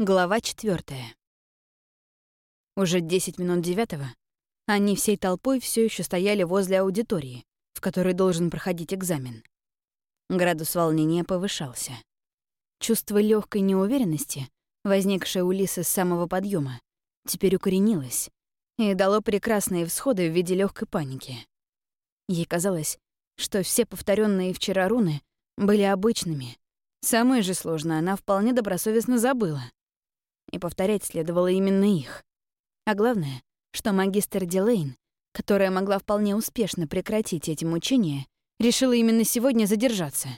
Глава четвертая. Уже 10 минут девятого они всей толпой все еще стояли возле аудитории, в которой должен проходить экзамен. Градус волнения повышался. Чувство легкой неуверенности, возникшее у Лисы с самого подъема, теперь укоренилось и дало прекрасные всходы в виде легкой паники. Ей казалось, что все повторенные вчера руны были обычными. Самое же сложное она вполне добросовестно забыла — и повторять следовало именно их. А главное, что магистр Дилейн, которая могла вполне успешно прекратить эти мучения, решила именно сегодня задержаться.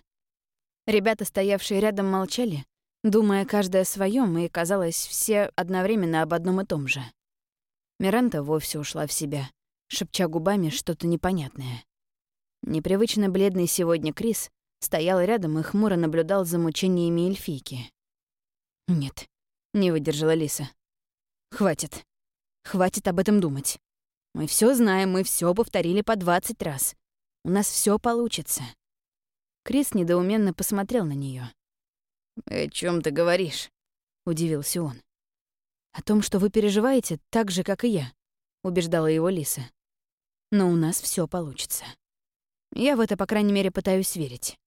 Ребята, стоявшие рядом, молчали, думая каждое о своем, и, казалось, все одновременно об одном и том же. Миранта вовсе ушла в себя, шепча губами что-то непонятное. Непривычно бледный сегодня Крис стоял рядом и хмуро наблюдал за мучениями эльфийки. Нет, не выдержала Лиса. Хватит. Хватит об этом думать. Мы все знаем, мы все повторили по двадцать раз. У нас все получится. Крис недоуменно посмотрел на нее. «О чем ты говоришь?» — удивился он. «О том, что вы переживаете так же, как и я», — убеждала его Лиса. «Но у нас все получится. Я в это, по крайней мере, пытаюсь верить».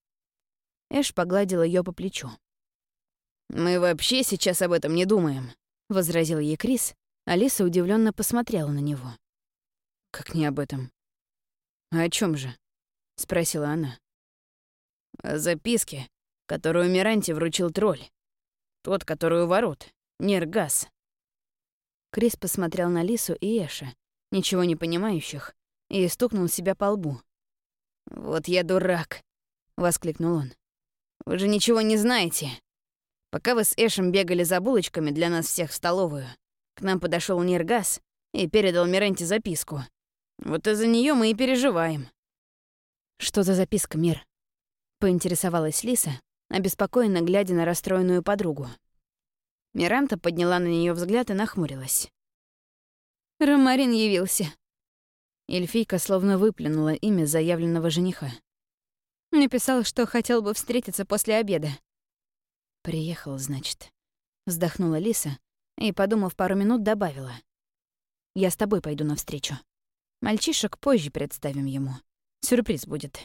Эш погладила ее по плечу. «Мы вообще сейчас об этом не думаем», — возразил ей Крис. Алиса удивленно посмотрела на него. «Как не об этом?» «А о чем же?» — спросила она. «О записке, которую Миранти вручил тролль. Тот, который у ворот, Нергас». Крис посмотрел на Лису и Эша, ничего не понимающих, и стукнул себя по лбу. «Вот я дурак!» — воскликнул он. «Вы же ничего не знаете!» Пока вы с Эшем бегали за булочками для нас всех в столовую, к нам подошел Ниргас и передал Миренте записку. Вот из-за нее мы и переживаем. «Что за записка, Мир?» — поинтересовалась Лиса, обеспокоенно глядя на расстроенную подругу. Миранта подняла на нее взгляд и нахмурилась. «Ромарин явился». Эльфийка словно выплюнула имя заявленного жениха. Написал, что хотел бы встретиться после обеда. «Приехал, значит», — вздохнула Лиса и, подумав пару минут, добавила. «Я с тобой пойду навстречу. Мальчишек позже представим ему. Сюрприз будет.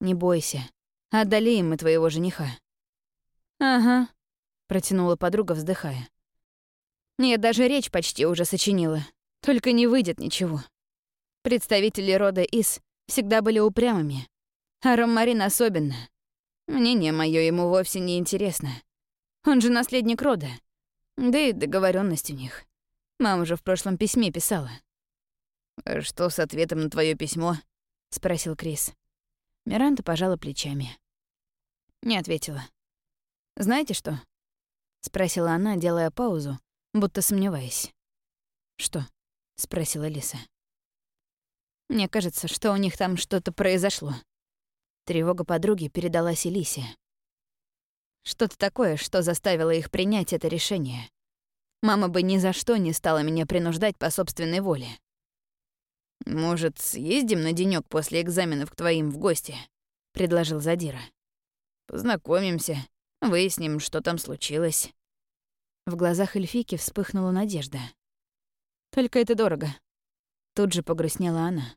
Не бойся, одолеем мы твоего жениха». «Ага», — протянула подруга, вздыхая. «Я даже речь почти уже сочинила, только не выйдет ничего. Представители рода Ис всегда были упрямыми, а Ромарин особенно. Мнение мое ему вовсе не интересно. Он же наследник рода. Да и договоренность у них. Мама же в прошлом письме писала. «А «Что с ответом на твое письмо?» — спросил Крис. Миранда пожала плечами. Не ответила. «Знаете что?» — спросила она, делая паузу, будто сомневаясь. «Что?» — спросила Лиса. «Мне кажется, что у них там что-то произошло». Тревога подруги передалась Элисе. Что-то такое, что заставило их принять это решение. Мама бы ни за что не стала меня принуждать по собственной воле. «Может, съездим на денёк после экзаменов к твоим в гости?» — предложил Задира. «Познакомимся, выясним, что там случилось». В глазах эльфики вспыхнула надежда. «Только это дорого». Тут же погрустнела она.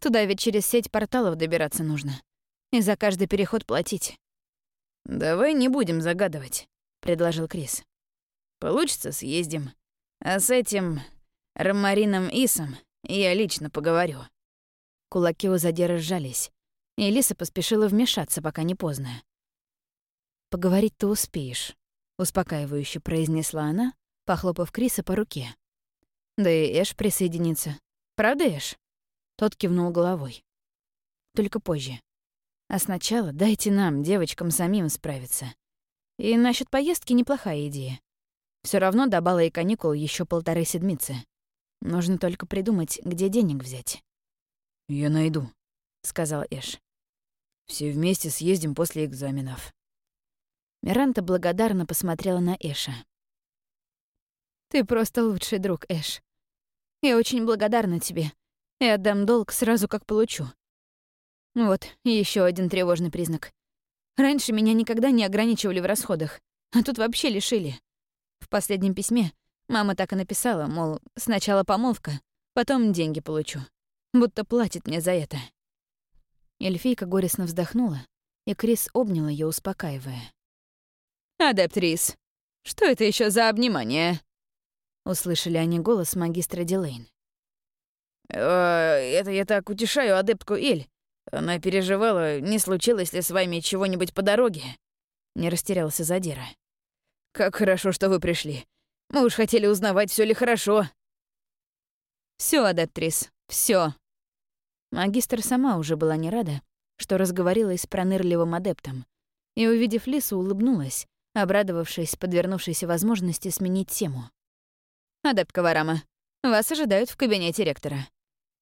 «Туда ведь через сеть порталов добираться нужно и за каждый переход платить. «Давай не будем загадывать», — предложил Крис. «Получится, съездим. А с этим Ромарином Исом я лично поговорю». Кулаки у задира сжались, и Лиса поспешила вмешаться, пока не поздно. «Поговорить ты успеешь», — успокаивающе произнесла она, похлопав Криса по руке. «Да и Эш присоединится. Правда, Эш?» Тот кивнул головой. «Только позже. А сначала дайте нам, девочкам, самим справиться. И насчет поездки неплохая идея. Все равно до бала и каникул еще полторы седмицы. Нужно только придумать, где денег взять. «Я найду», — сказал Эш. «Все вместе съездим после экзаменов». Миранта благодарно посмотрела на Эша. «Ты просто лучший друг, Эш. Я очень благодарна тебе и отдам долг сразу, как получу. Вот, еще один тревожный признак. Раньше меня никогда не ограничивали в расходах, а тут вообще лишили. последнем письме мама так и написала, мол, сначала помолвка, потом деньги получу. Будто платит мне за это. Эльфийка горестно вздохнула, и Крис обнял ее, успокаивая. «Адептрис, что это еще за обнимание?» Услышали они голос магистра Дилейн. «Э, «Это я так утешаю адептку Иль. Она переживала, не случилось ли с вами чего-нибудь по дороге?» Не растерялся Задира. «Как хорошо, что вы пришли. Мы уж хотели узнавать, все ли хорошо». Все, адептрис, все. Магистр сама уже была не рада, что разговорилась с пронырливым адептом, и, увидев Лису, улыбнулась, обрадовавшись подвернувшейся возможности сменить тему. «Адепт Каварама, вас ожидают в кабинете ректора.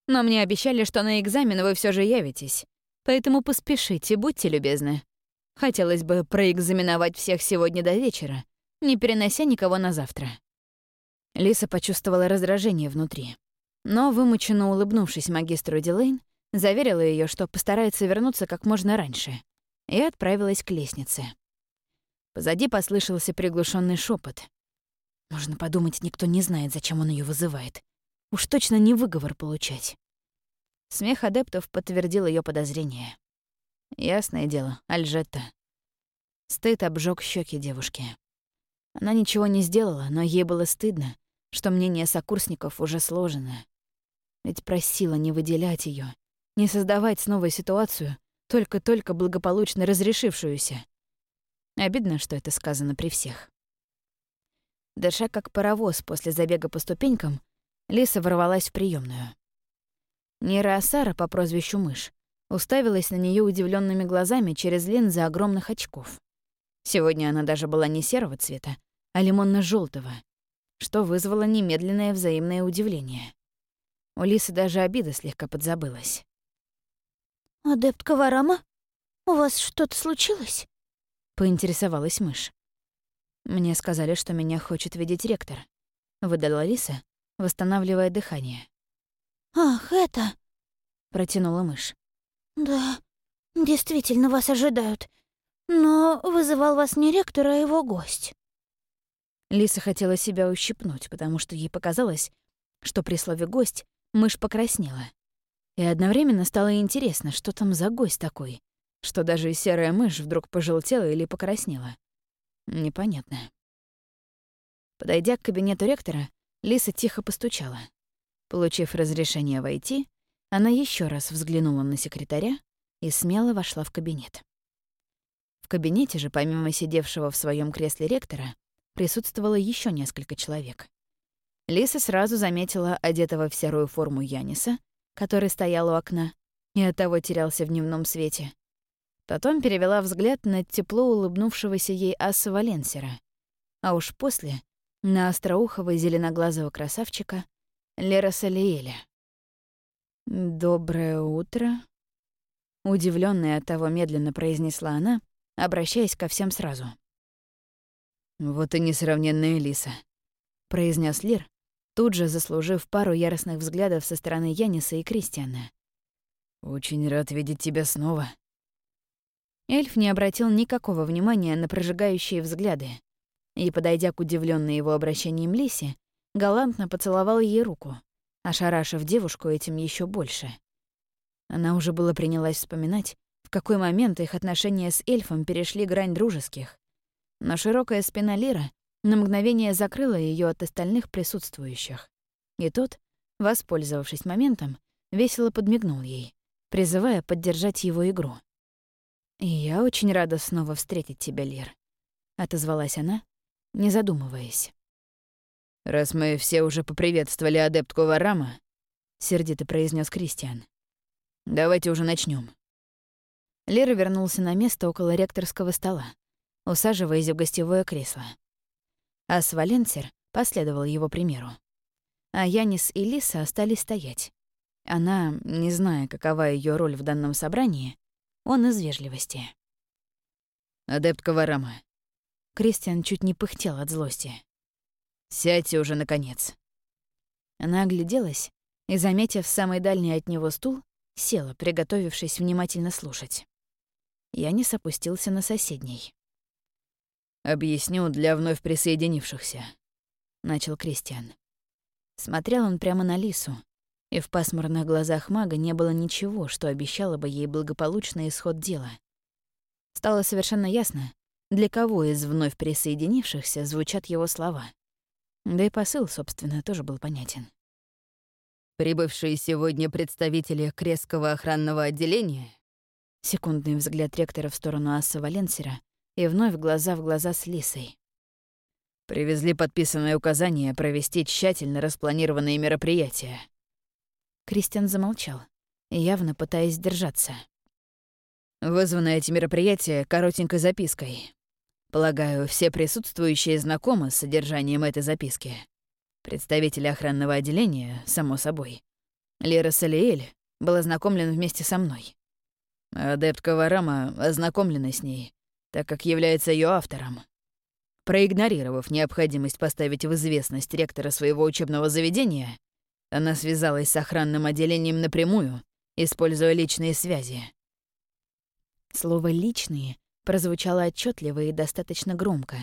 Но мне обещали, что на экзамен вы все же явитесь, поэтому поспешите, будьте любезны. Хотелось бы проэкзаменовать всех сегодня до вечера, не перенося никого на завтра». Лиса почувствовала раздражение внутри, но, вымученно улыбнувшись магистру Дилейн, заверила ее, что постарается вернуться как можно раньше, и отправилась к лестнице. Позади послышался приглушенный шепот. Можно подумать, никто не знает, зачем он ее вызывает. Уж точно не выговор получать. Смех адептов подтвердил ее подозрение. Ясное дело, Альжетта. Стыд обжег щеки девушки. Она ничего не сделала, но ей было стыдно, что мнение сокурсников уже сложено. Ведь просила не выделять ее, не создавать снова ситуацию, только-только благополучно разрешившуюся. Обидно, что это сказано при всех. Дыша как паровоз после забега по ступенькам, Лиса ворвалась в приемную. Нера Асара по прозвищу Мышь уставилась на нее удивленными глазами через линзы огромных очков. Сегодня она даже была не серого цвета, а лимонно желтого что вызвало немедленное взаимное удивление. У Лисы даже обида слегка подзабылась. «Адепт Каварама, у вас что-то случилось?» поинтересовалась мышь. «Мне сказали, что меня хочет видеть ректор», — выдала Лиса, восстанавливая дыхание. «Ах, это...» — протянула мышь. «Да, действительно вас ожидают. Но вызывал вас не ректор, а его гость». Лиса хотела себя ущипнуть, потому что ей показалось, что при слове «гость» мышь покраснела. И одновременно стало интересно, что там за гость такой, что даже серая мышь вдруг пожелтела или покраснела. Непонятно. Подойдя к кабинету ректора, Лиса тихо постучала. Получив разрешение войти, она еще раз взглянула на секретаря и смело вошла в кабинет. В кабинете же, помимо сидевшего в своем кресле ректора, присутствовало еще несколько человек. Лиса сразу заметила одетого в серую форму Яниса, который стоял у окна и оттого терялся в дневном свете. Потом перевела взгляд на тепло улыбнувшегося ей Аса Валенсера, а уж после — на остроухого зеленоглазого красавчика Лера Салиэля. «Доброе утро», — удивленная от того медленно произнесла она, обращаясь ко всем сразу. «Вот и несравненная Лиса», — произнес Лир, тут же заслужив пару яростных взглядов со стороны Яниса и Кристиана. «Очень рад видеть тебя снова». Эльф не обратил никакого внимания на прожигающие взгляды и, подойдя к удивленной его обращением Лисе, галантно поцеловал ей руку, ошарашив девушку этим еще больше. Она уже было принялась вспоминать, в какой момент их отношения с эльфом перешли грань дружеских, но широкая спина Лира на мгновение закрыла ее от остальных присутствующих. И тот, воспользовавшись моментом, весело подмигнул ей, призывая поддержать его игру. «И я очень рада снова встретить тебя, Лир», — отозвалась она, не задумываясь. «Раз мы все уже поприветствовали адептку Варама», — сердито произнес Кристиан, — «давайте уже начнем. Лера вернулся на место около ректорского стола, усаживаясь в гостевое кресло. А Сваленцер последовал его примеру. А Янис и Лиса остались стоять. Она, не зная, какова ее роль в данном собрании, он из вежливости. «Адепт Каварама». Кристиан чуть не пыхтел от злости. «Сядьте уже, наконец». Она огляделась и, заметив самый дальний от него стул, села, приготовившись внимательно слушать. Янис опустился на соседний. Объясню для вновь присоединившихся. начал Кристиан. Смотрел он прямо на Лису, и в пасмурных глазах мага не было ничего, что обещало бы ей благополучный исход дела. Стало совершенно ясно, для кого из вновь присоединившихся звучат его слова. Да и посыл, собственно, тоже был понятен. Прибывшие сегодня представители Кресского охранного отделения Секундный взгляд ректора в сторону Асса Валенсера и вновь глаза в глаза с Лисой. Привезли подписанное указание провести тщательно распланированные мероприятия. Кристиан замолчал, явно пытаясь держаться. Вызваны эти мероприятия коротенькой запиской. Полагаю, все присутствующие знакомы с содержанием этой записки. Представитель охранного отделения, само собой. Лера Салиэль был ознакомлен вместе со мной. Адепт Каварама ознакомлена с ней, так как является ее автором. Проигнорировав необходимость поставить в известность ректора своего учебного заведения, она связалась с охранным отделением напрямую, используя личные связи. Слово «личные» прозвучало отчетливо и достаточно громко.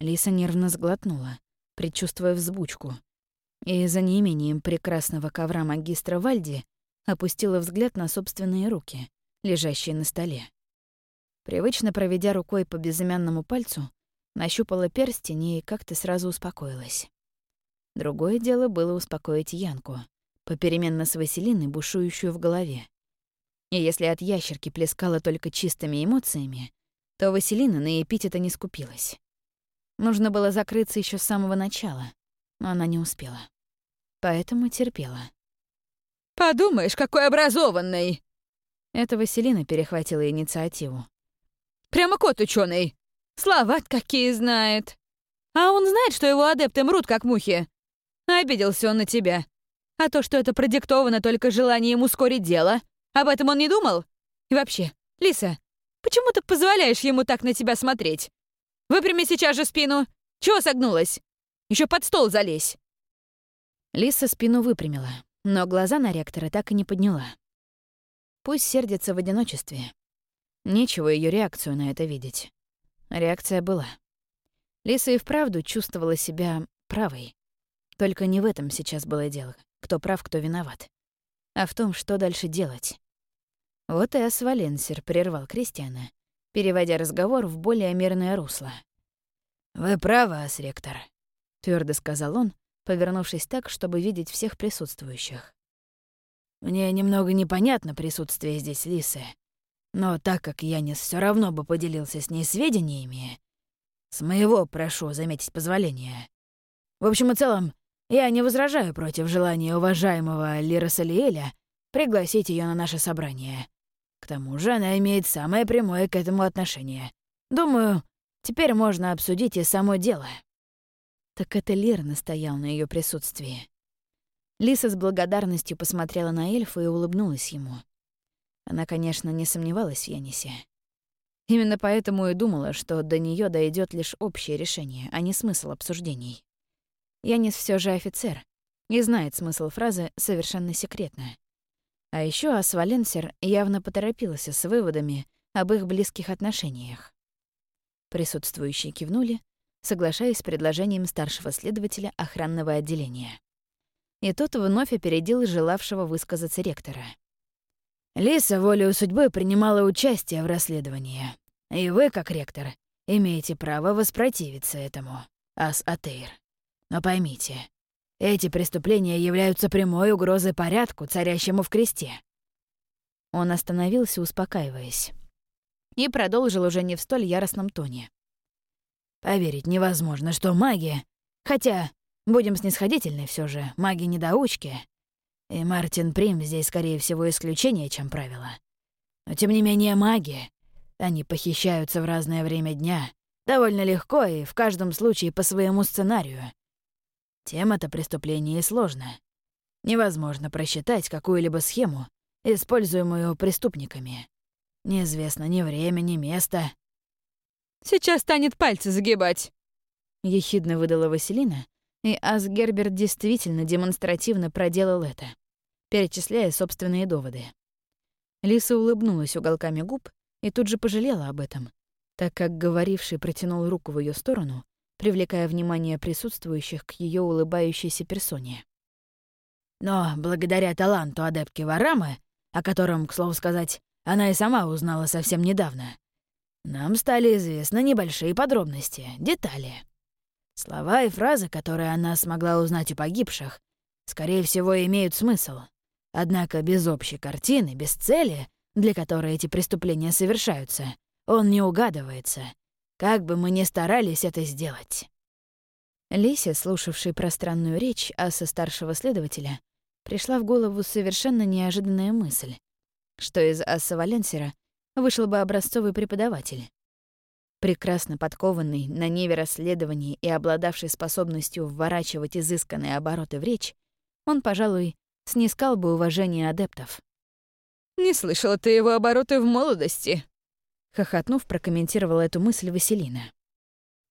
Лиса нервно сглотнула, предчувствуя взбучку, и за неимением прекрасного ковра магистра Вальди опустила взгляд на собственные руки, лежащие на столе. Привычно проведя рукой по безымянному пальцу, Нащупала перстень и как-то сразу успокоилась. Другое дело было успокоить Янку, попеременно с Василиной, бушующую в голове. И если от ящерки плескала только чистыми эмоциями, то Василина на эпитета не скупилась. Нужно было закрыться еще с самого начала, но она не успела. Поэтому терпела. «Подумаешь, какой образованный!» Это Василина перехватила инициативу. «Прямо кот ученый. Слова какие знает. А он знает, что его адепты мрут, как мухи. Обиделся он на тебя. А то, что это продиктовано только желанием ускорить дело, об этом он не думал? И вообще, Лиса, почему ты позволяешь ему так на тебя смотреть? Выпрями сейчас же спину. Чего согнулась? Еще под стол залезь. Лиса спину выпрямила, но глаза на ректора так и не подняла. Пусть сердится в одиночестве. Нечего ее реакцию на это видеть. Реакция была. Лиса и вправду чувствовала себя правой. Только не в этом сейчас было дело, кто прав, кто виноват, а в том, что дальше делать. Вот и Асваленсер прервал Кристиана, переводя разговор в более мирное русло. «Вы правы, Асректор», — твердо сказал он, повернувшись так, чтобы видеть всех присутствующих. «Мне немного непонятно присутствие здесь Лисы, но так как Янис все равно бы поделился с ней сведениями, с моего прошу заметить позволение. В общем и целом, я не возражаю против желания уважаемого Лира Салиэля пригласить ее на наше собрание. К тому же она имеет самое прямое к этому отношение. Думаю, теперь можно обсудить и само дело. Так это Лир настоял на ее присутствии. Лиса с благодарностью посмотрела на эльфа и улыбнулась ему. Она, конечно, не сомневалась в Янисе. Именно поэтому и думала, что до нее дойдет лишь общее решение, а не смысл обсуждений. Янис все же офицер и знает смысл фразы совершенно секретно. А еще Асваленсер явно поторопился с выводами об их близких отношениях. Присутствующие кивнули, соглашаясь с предложением старшего следователя охранного отделения. И тот вновь опередил желавшего высказаться ректора — Лиса волею судьбы принимала участие в расследовании. И вы, как ректор, имеете право воспротивиться этому, Ас Атеир. Но поймите, эти преступления являются прямой угрозой порядку, царящему в кресте. Он остановился, успокаиваясь. И продолжил уже не в столь яростном тоне. Поверить невозможно, что маги... Хотя, будем снисходительны все же, маги-недоучки и Мартин Прим здесь, скорее всего, исключение, чем правило. Но тем не менее маги. Они похищаются в разное время дня, довольно легко и в каждом случае по своему сценарию. Тема-то преступления и сложная. Невозможно просчитать какую-либо схему, используемую преступниками. Неизвестно ни время, ни место. «Сейчас станет пальцы загибать», — ехидно выдала Василина, и Асгерберт действительно демонстративно проделал это, перечисляя собственные доводы. Лиса улыбнулась уголками губ и тут же пожалела об этом, так как говоривший протянул руку в ее сторону, привлекая внимание присутствующих к ее улыбающейся персоне. «Но благодаря таланту адепки Варамы, о котором, к слову сказать, она и сама узнала совсем недавно, нам стали известны небольшие подробности, детали. Слова и фразы, которые она смогла узнать у погибших, скорее всего, имеют смысл. Однако без общей картины, без цели, для которой эти преступления совершаются, он не угадывается, как бы мы ни старались это сделать. Лисе, слушавшей пространную речь Аса старшего следователя, пришла в голову совершенно неожиданная мысль, что из Аса Валенсера вышел бы образцовый преподаватель. Прекрасно подкованный на неве расследований и обладавший способностью вворачивать изысканные обороты в речь, он, пожалуй, снискал бы уважение адептов. «Не слышала ты его обороты в молодости», — хохотнув, прокомментировала эту мысль Василина.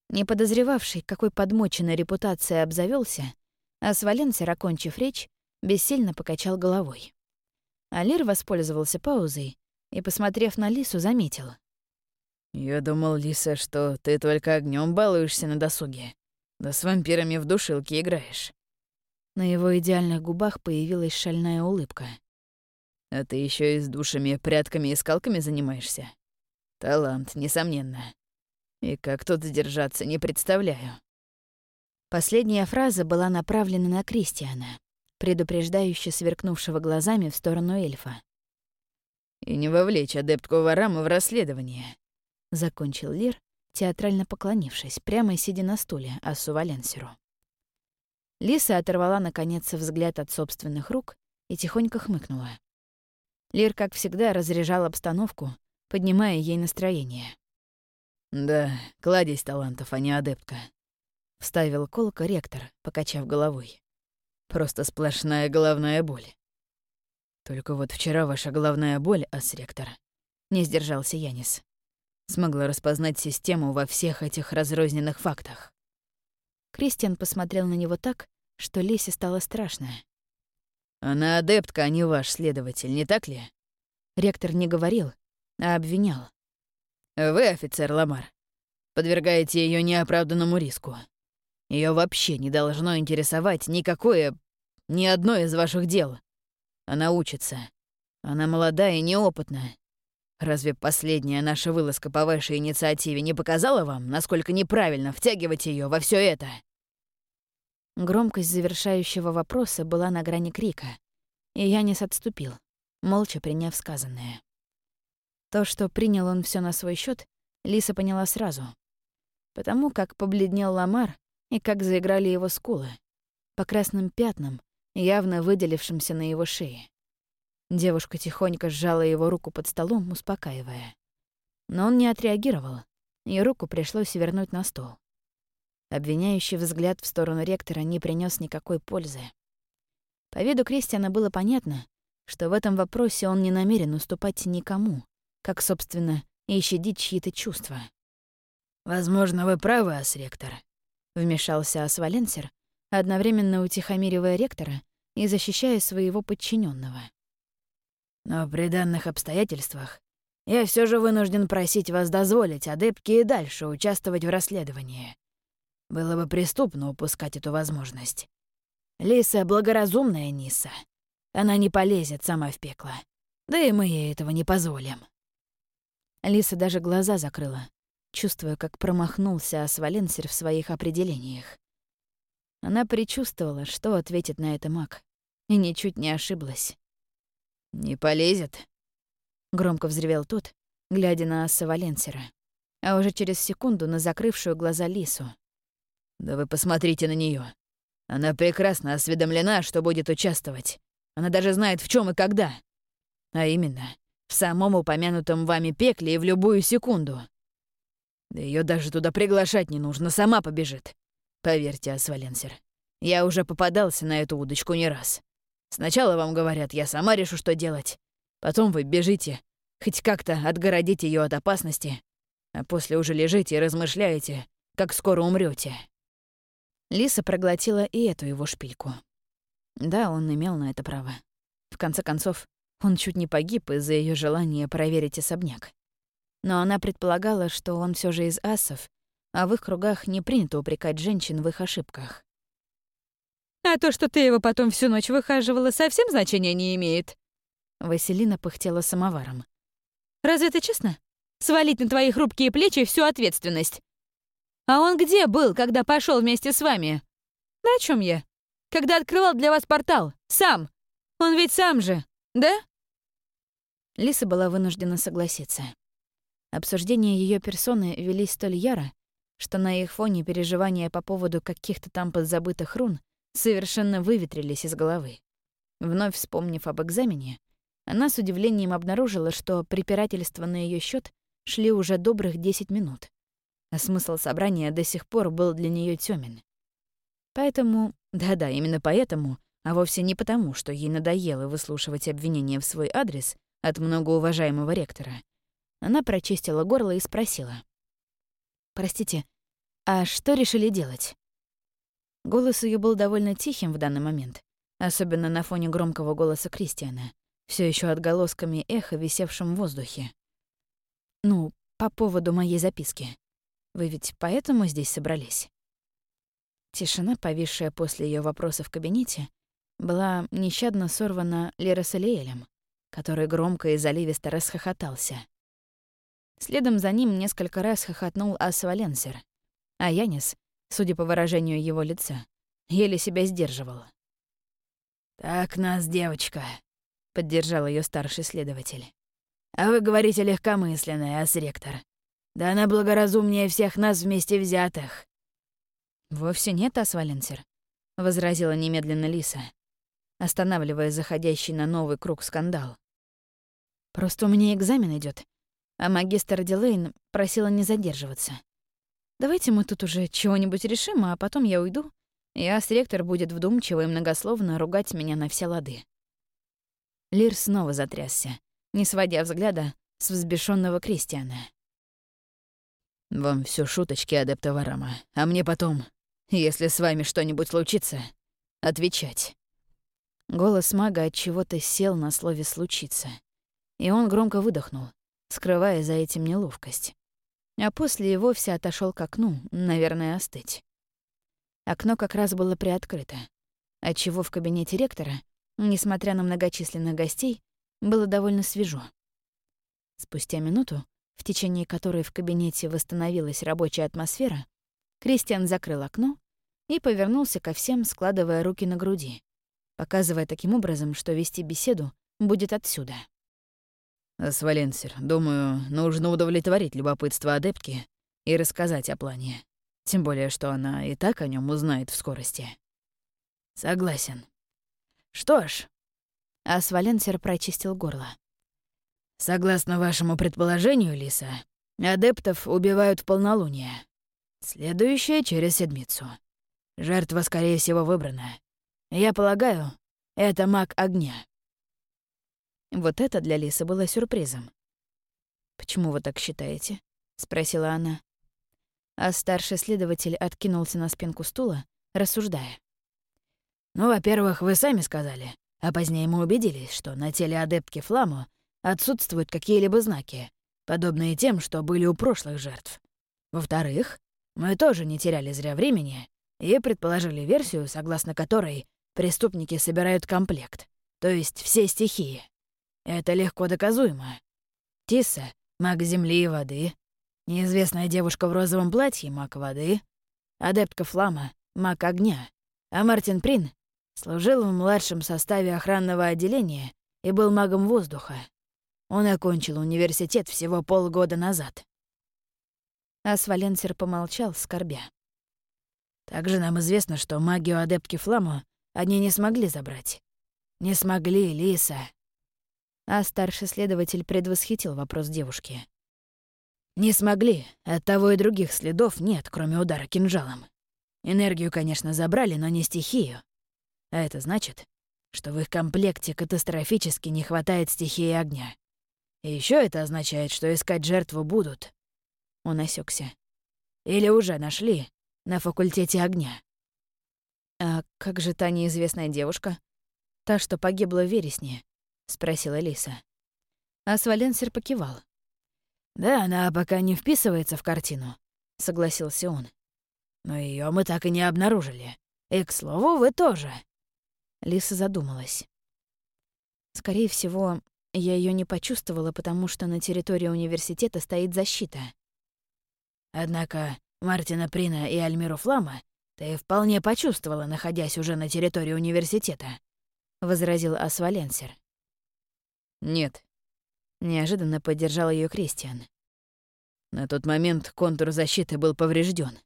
Не подозревавший, какой подмоченной репутацией обзавелся, а Сваленцер, окончив речь, бессильно покачал головой. Алир воспользовался паузой и, посмотрев на Лису, заметил. «Я думал, Лиса, что ты только огнем балуешься на досуге, да с вампирами в душилке играешь». На его идеальных губах появилась шальная улыбка. «А ты еще и с душами, прятками и скалками занимаешься? Талант, несомненно. И как тут сдержаться, не представляю». Последняя фраза была направлена на Кристиана, предупреждающе сверкнувшего глазами в сторону эльфа. «И не вовлечь адептку Варама в расследование», — закончил Лир, театрально поклонившись, прямо сидя на стуле Асу Валенсеру. Лиса оторвала, наконец, взгляд от собственных рук и тихонько хмыкнула. Лир, как всегда, разряжал обстановку, поднимая ей настроение. «Да, кладезь талантов, а не адептка», — вставил колко ректор, покачав головой. «Просто сплошная головная боль». «Только вот вчера ваша головная боль, ас-ректор», — не сдержался Янис смогла распознать систему во всех этих разрозненных фактах. Кристиан посмотрел на него так, что Лисе стало страшно. «Она адептка, а не ваш следователь, не так ли?» Ректор не говорил, а обвинял. «Вы, офицер Ламар, подвергаете ее неоправданному риску. Ее вообще не должно интересовать никакое, ни одно из ваших дел. Она учится. Она молодая и неопытная. Разве последняя наша вылазка по вашей инициативе не показала вам, насколько неправильно втягивать ее во все это?» Громкость завершающего вопроса была на грани крика, и Янис отступил, молча приняв сказанное. То, что принял он все на свой счет, Лиса поняла сразу. Потому как побледнел Ламар и как заиграли его скулы, по красным пятнам, явно выделившимся на его шее. Девушка тихонько сжала его руку под столом, успокаивая. Но он не отреагировал, и руку пришлось вернуть на стол. Обвиняющий взгляд в сторону ректора не принес никакой пользы. По виду Кристиана было понятно, что в этом вопросе он не намерен уступать никому, как, собственно, и щадить чьи-то чувства. «Возможно, вы правы, ас-ректор», — вмешался Асваленсер, одновременно утихомиривая ректора и защищая своего подчиненного. Но при данных обстоятельствах я все же вынужден просить вас дозволить адепке и дальше участвовать в расследовании. Было бы преступно упускать эту возможность. Лиса — благоразумная Ниса. Она не полезет сама в пекло. Да и мы ей этого не позволим. Лиса даже глаза закрыла, чувствуя, как промахнулся Асваленсер в своих определениях. Она предчувствовала, что ответит на это маг, и ничуть не ошиблась. «Не полезет?» — громко взревел тот, глядя на Асса а уже через секунду на закрывшую глаза Лису. «Да вы посмотрите на нее. Она прекрасно осведомлена, что будет участвовать. Она даже знает, в чем и когда. А именно, в самом упомянутом вами пекле и в любую секунду. Да ее даже туда приглашать не нужно, сама побежит. Поверьте, Асваленсер, я уже попадался на эту удочку не раз. Сначала вам говорят, я сама решу, что делать. Потом вы бежите, хоть как-то отгородите ее от опасности, а после уже лежите и размышляете, как скоро умрете. Лиса проглотила и эту его шпильку. Да, он имел на это право. В конце концов, он чуть не погиб из-за ее желания проверить особняк. Но она предполагала, что он все же из асов, а в их кругах не принято упрекать женщин в их ошибках. «А то, что ты его потом всю ночь выхаживала, совсем значения не имеет?» Василина пыхтела самоваром. «Разве это честно? Свалить на твои хрупкие плечи всю ответственность. А он где был, когда пошел вместе с вами? О чем я? Когда открывал для вас портал? Сам. Он ведь сам же, да?» Лиса была вынуждена согласиться. Обсуждения ее персоны велись столь яро, что на их фоне переживания по поводу каких-то там подзабытых рун совершенно выветрились из головы. Вновь вспомнив об экзамене, она с удивлением обнаружила, что препирательства на ее счет шли уже добрых 10 минут, а смысл собрания до сих пор был для нее тёмен. Поэтому, да-да, именно поэтому, а вовсе не потому, что ей надоело выслушивать обвинения в свой адрес от многоуважаемого ректора, она прочистила горло и спросила. «Простите, а что решили делать?» Голос ее был довольно тихим в данный момент, особенно на фоне громкого голоса Кристиана, все еще отголосками эха, висевшим в воздухе. «Ну, по поводу моей записки. Вы ведь поэтому здесь собрались?» Тишина, повисшая после ее вопроса в кабинете, была нещадно сорвана Леросалиэлем, который громко и заливисто расхохотался. Следом за ним несколько раз хохотнул Асваленсер, а Янис, судя по выражению его лица, еле себя сдерживал. «Так нас, девочка», — поддержал ее старший следователь. «А вы говорите легкомысленная, ас-ректор. Да она благоразумнее всех нас вместе взятых». «Вовсе нет, Асваленсер», — возразила немедленно Лиса, останавливая заходящий на новый круг скандал. «Просто у меня экзамен идет, а магистр Дилейн просила не задерживаться. Давайте мы тут уже чего-нибудь решим, а потом я уйду, и ас-ректор будет вдумчиво и многословно ругать меня на все лады. Лир снова затрясся, не сводя взгляда с взбешенного Кристиана. «Вам все шуточки, адепта Варама, а мне потом, если с вами что-нибудь случится, отвечать». Голос мага от чего-то сел на слове «случится», и он громко выдохнул, скрывая за этим неловкость. А после и вовсе отошел к окну, наверное, остыть. Окно как раз было приоткрыто, отчего в кабинете ректора, несмотря на многочисленных гостей, было довольно свежо. Спустя минуту, в течение которой в кабинете восстановилась рабочая атмосфера, Кристиан закрыл окно и повернулся ко всем, складывая руки на груди, показывая таким образом, что вести беседу будет отсюда. «Сваленсер, думаю, нужно удовлетворить любопытство адептки и рассказать о плане. Тем более, что она и так о нем узнает в скорости». «Согласен. Что ж...» А Сваленсер прочистил горло. «Согласно вашему предположению, Лиса, адептов убивают в полнолуние. Следующее через седмицу. Жертва, скорее всего, выбрана. Я полагаю, это маг огня. Вот это для Лисы было сюрпризом. «Почему вы так считаете?» — спросила она. А старший следователь откинулся на спинку стула, рассуждая. «Ну, во-первых, вы сами сказали, а позднее мы убедились, что на теле адептки Фламу отсутствуют какие-либо знаки, подобные тем, что были у прошлых жертв. Во-вторых, мы тоже не теряли зря времени и предположили версию, согласно которой преступники собирают комплект, то есть все стихии. Это легко доказуемо. Тисса — маг земли и воды. Неизвестная девушка в розовом платье — маг воды. Адептка Флама — маг огня. А Мартин Прин служил в младшем составе охранного отделения и был магом воздуха. Он окончил университет всего полгода назад. Асваленсер помолчал, скорбя. Также нам известно, что магию адептки Фламу они не смогли забрать. Не смогли, Лиса а старший следователь предвосхитил вопрос девушки. «Не смогли. От того и других следов нет, кроме удара кинжалом. Энергию, конечно, забрали, но не стихию. А это значит, что в их комплекте катастрофически не хватает стихии огня. И еще это означает, что искать жертву будут». Он осекся. «Или уже нашли на факультете огня». «А как же та неизвестная девушка? Та, что погибла в Вересне?» — спросила Лиса. А Сваленсер покивал. «Да, она пока не вписывается в картину. — согласился он. «Но ее мы так и не обнаружили. И, к слову, вы тоже». Лиса задумалась. Скорее всего, я ее не почувствовала, потому что на территории университета стоит защита. Однако Мартина Прина и Альмиру Флама ты вполне почувствовала, находясь уже на территории университета, — возразил Асваленсер. «Нет», — неожиданно поддержал ее Кристиан. На тот момент контур защиты был поврежден.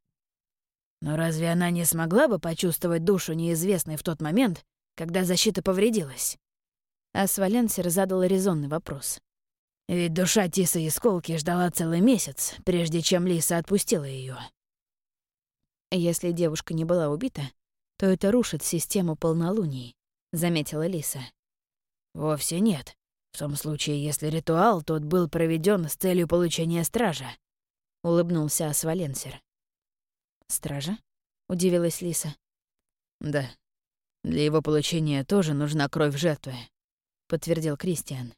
Но разве она не смогла бы почувствовать душу неизвестной в тот момент, когда защита повредилась? Асваленсер задал резонный вопрос. Ведь душа Тисы Исколки ждала целый месяц, прежде чем Лиса отпустила ее. Если девушка не была убита, то это рушит систему полнолуний, заметила Лиса. Вовсе нет. В том случае, если ритуал тот был проведен с целью получения стража, улыбнулся Асваленсер. Стража? удивилась Лиса. Да. Для его получения тоже нужна кровь жертвы, подтвердил Кристиан.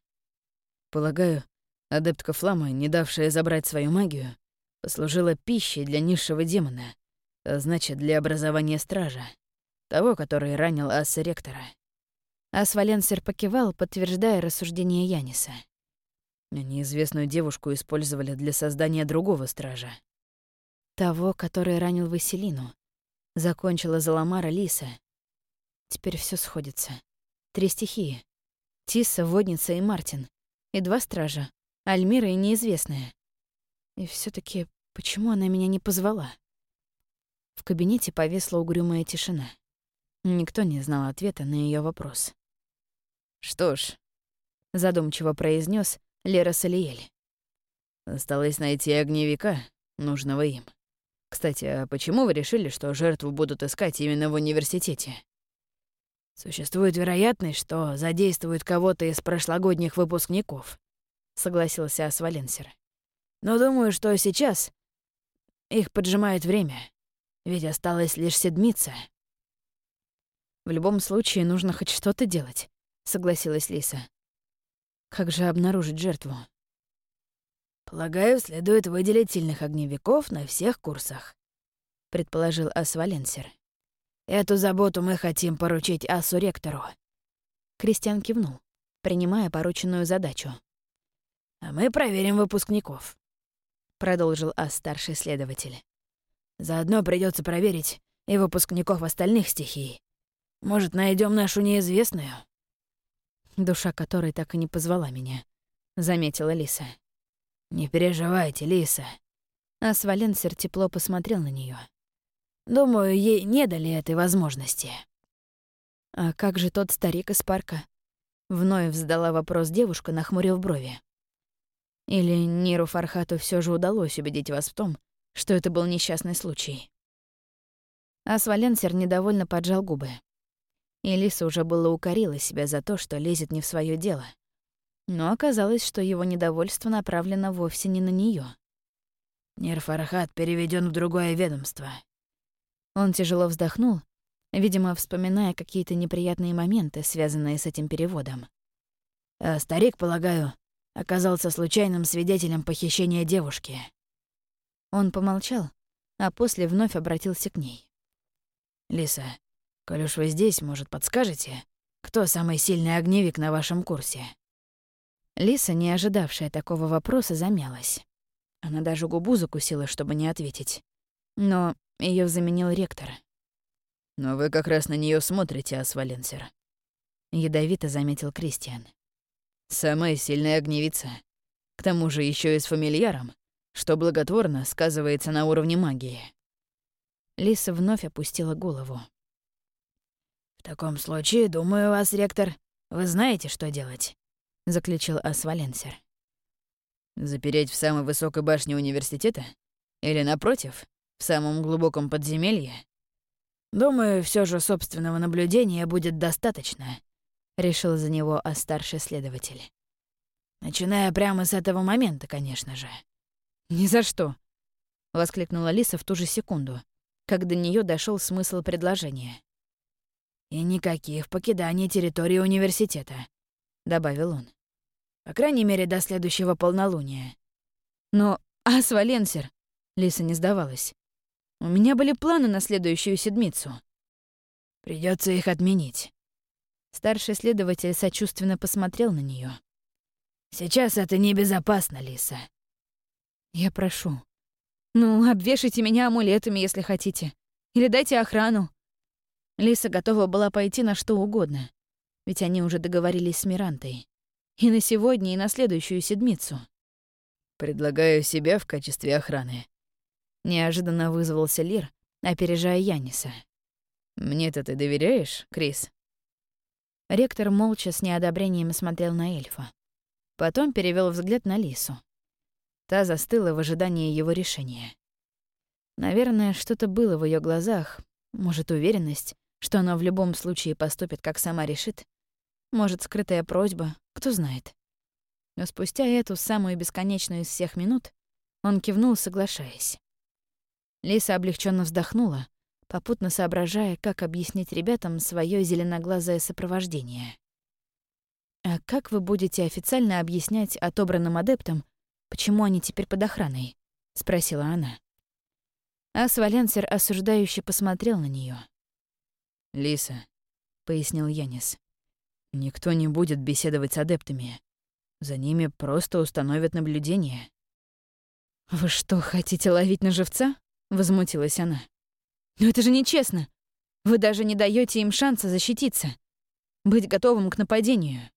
Полагаю, адептка Флама, не давшая забрать свою магию, послужила пищей для низшего демона, значит, для образования стража, того, который ранил асса ректора. Ас покивал, подтверждая рассуждение Яниса. Неизвестную девушку использовали для создания другого стража. Того, который ранил Василину. Закончила Заламара Лиса. Теперь все сходится. Три стихии. Тисса, Водница и Мартин и два стража, Альмира и неизвестная. И все таки почему она меня не позвала? В кабинете повесла угрюмая тишина. Никто не знал ответа на ее вопрос. «Что ж», — задумчиво произнес Лера Салиэль. «Осталось найти огневика, нужного им. Кстати, а почему вы решили, что жертву будут искать именно в университете?» «Существует вероятность, что задействуют кого-то из прошлогодних выпускников», — согласился Асваленсер. «Но думаю, что сейчас их поджимает время, ведь осталось лишь седмица». «В любом случае нужно хоть что-то делать», — согласилась Лиса. «Как же обнаружить жертву?» «Полагаю, следует выделить сильных огневиков на всех курсах», — предположил Асваленсер. Эту заботу мы хотим поручить Асу-ректору». Кристиан кивнул, принимая порученную задачу. «А мы проверим выпускников», — продолжил Ас старший следователь. «Заодно придется проверить и выпускников остальных стихий. Может, найдем нашу неизвестную?» «Душа которой так и не позвала меня», — заметила Лиса. «Не переживайте, Лиса». Ас Валенсер тепло посмотрел на нее. Думаю, ей не дали этой возможности. «А как же тот старик из парка?» Вновь задала вопрос девушка, нахмурив брови. Или Ниру Фархату все же удалось убедить вас в том, что это был несчастный случай? Асваленсер недовольно поджал губы. Элиса уже было укорила себя за то, что лезет не в свое дело. Но оказалось, что его недовольство направлено вовсе не на нее. Нир Фархат переведен в другое ведомство. Он тяжело вздохнул, видимо, вспоминая какие-то неприятные моменты, связанные с этим переводом. А старик, полагаю, оказался случайным свидетелем похищения девушки. Он помолчал, а после вновь обратился к ней. «Лиса, коль уж вы здесь, может, подскажете, кто самый сильный огневик на вашем курсе?» Лиса, не ожидавшая такого вопроса, замялась. Она даже губу закусила, чтобы не ответить. Но ее заменил ректор. «Но вы как раз на нее смотрите, Асваленсер», — ядовито заметил Кристиан. «Самая сильная огневица. К тому же еще и с фамильяром, что благотворно сказывается на уровне магии». Лиса вновь опустила голову. «В таком случае, думаю, вас, ректор, вы знаете, что делать», — заключил Асваленсер. «Запереть в самой высокой башне университета? Или, напротив, в самом глубоком подземелье? Думаю, все же собственного наблюдения будет достаточно, решил за него а старший следователь. Начиная прямо с этого момента, конечно же. Ни за что, воскликнула Лиса в ту же секунду, как до нее дошел смысл предложения. И никаких покиданий территории университета, добавил он. По крайней мере, до следующего полнолуния. Но, Ас Валенсер, Лиса не сдавалась. «У меня были планы на следующую седмицу». Придется их отменить». Старший следователь сочувственно посмотрел на нее. «Сейчас это небезопасно, Лиса». «Я прошу. Ну, обвешайте меня амулетами, если хотите. Или дайте охрану». Лиса готова была пойти на что угодно, ведь они уже договорились с Мирантой. И на сегодня, и на следующую седмицу. «Предлагаю себя в качестве охраны». Неожиданно вызвался Лир, опережая Яниса. «Мне-то ты доверяешь, Крис?» Ректор молча с неодобрением смотрел на эльфа. Потом перевел взгляд на Лису. Та застыла в ожидании его решения. Наверное, что-то было в ее глазах, может, уверенность, что она в любом случае поступит, как сама решит. Может, скрытая просьба, кто знает. Но спустя эту самую бесконечную из всех минут он кивнул, соглашаясь. Лиса облегченно вздохнула, попутно соображая, как объяснить ребятам свое зеленоглазое сопровождение. «А как вы будете официально объяснять отобранным адептам, почему они теперь под охраной?» — спросила она. А Сваленсер осуждающе посмотрел на нее. «Лиса», — пояснил Янис, — «никто не будет беседовать с адептами. За ними просто установят наблюдение». «Вы что, хотите ловить на живца?» — возмутилась она. Но это же нечестно. Вы даже не даете им шанса защититься. Быть готовым к нападению.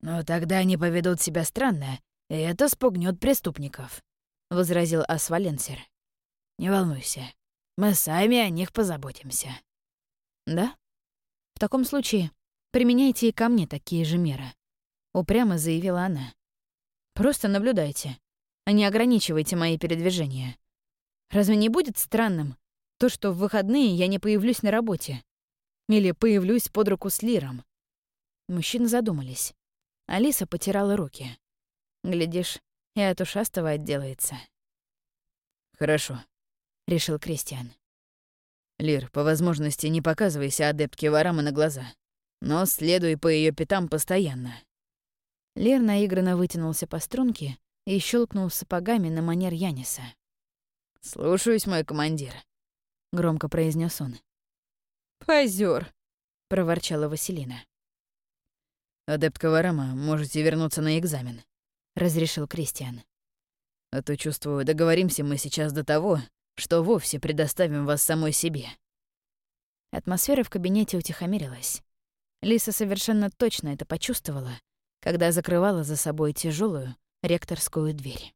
«Но тогда они поведут себя странно, это спугнет преступников», — возразил Асваленсер. «Не волнуйся, мы сами о них позаботимся». «Да? В таком случае применяйте и ко мне такие же меры», — упрямо заявила она. «Просто наблюдайте, а не ограничивайте мои передвижения. Разве не будет странным, то, что в выходные я не появлюсь на работе. Или появлюсь под руку с Лиром. Мужчины задумались. Алиса потирала руки. Глядишь, и от ушастого отделается. «Хорошо», — решил Кристиан. «Лир, по возможности не показывайся адептке Варама на глаза, но следуй по ее пятам постоянно». Лир наигранно вытянулся по струнке и щелкнул сапогами на манер Яниса. «Слушаюсь, мой командир», — громко произнес он. «Позёр», — проворчала Василина. «Адепт Варама, можете вернуться на экзамен», — разрешил Кристиан. «А то, чувствую, договоримся мы сейчас до того, что вовсе предоставим вас самой себе». Атмосфера в кабинете утихомирилась. Лиса совершенно точно это почувствовала, когда закрывала за собой тяжелую ректорскую дверь.